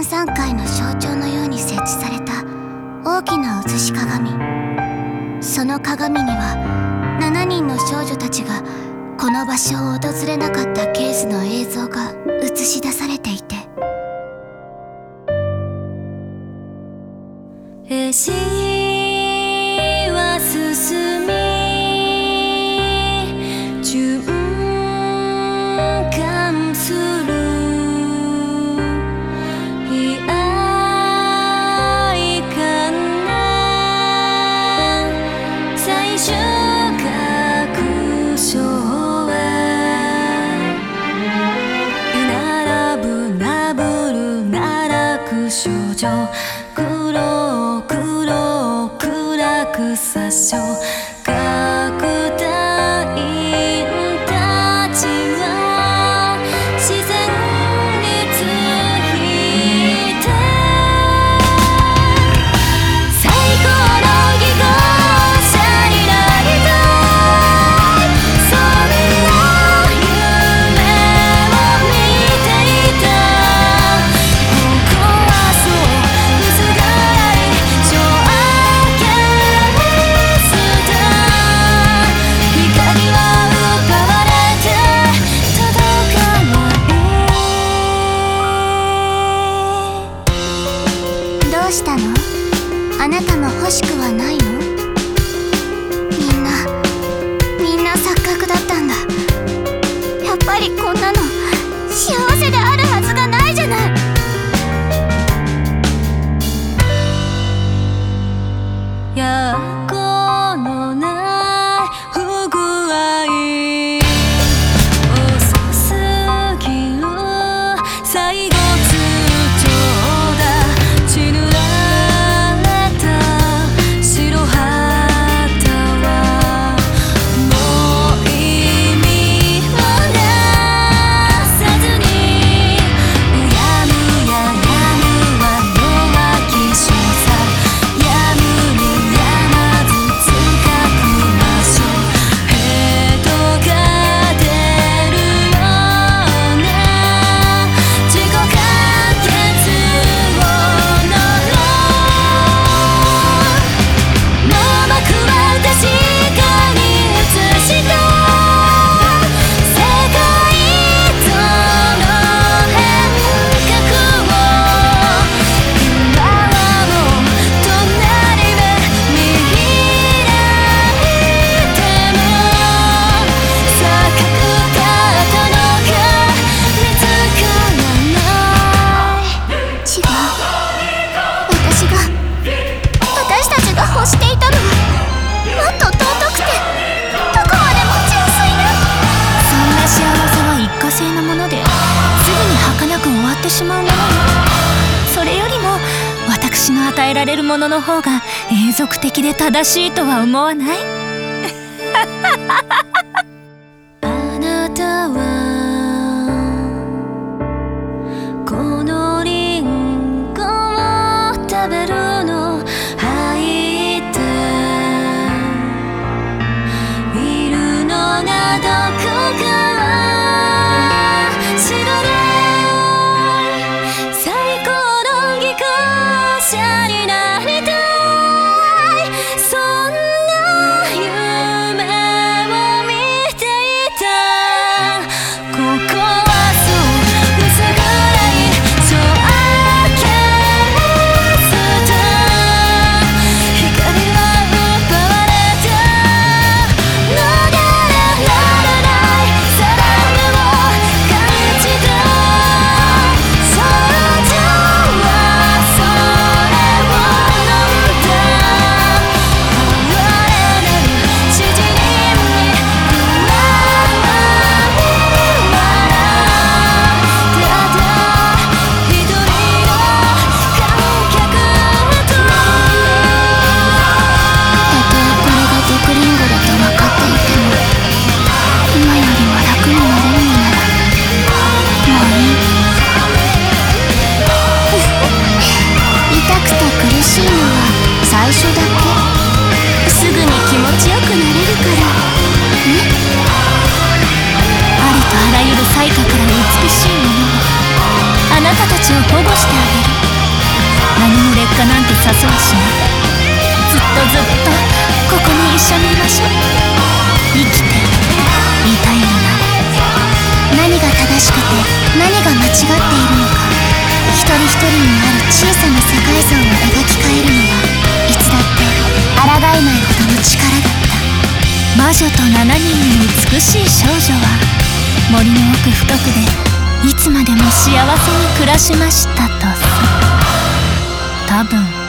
晩餐会の象徴のように設置された大きな写し鏡。その鏡には7人の少女たちがこの場所を訪れなかったケースの映像が映し出されていて「ファッション最後与えられるものの方が永続的で正しいとは思わない？最初だけ。すぐに気持ちよくなれるから。ね。ありとあらゆる才華から美しいものをあなたたちを保護してあげる何も劣化なんてさわはしない。ずっとずっとここに一緒にいましょう。生きていた。いのな何が正しくて何が間違っているのか。一人一人にある小さな世界像を描き換えるのえないほどの力だった。魔女と7人の美しい少女は森の奥深くでいつまでも幸せに暮らしましたとさ。多分。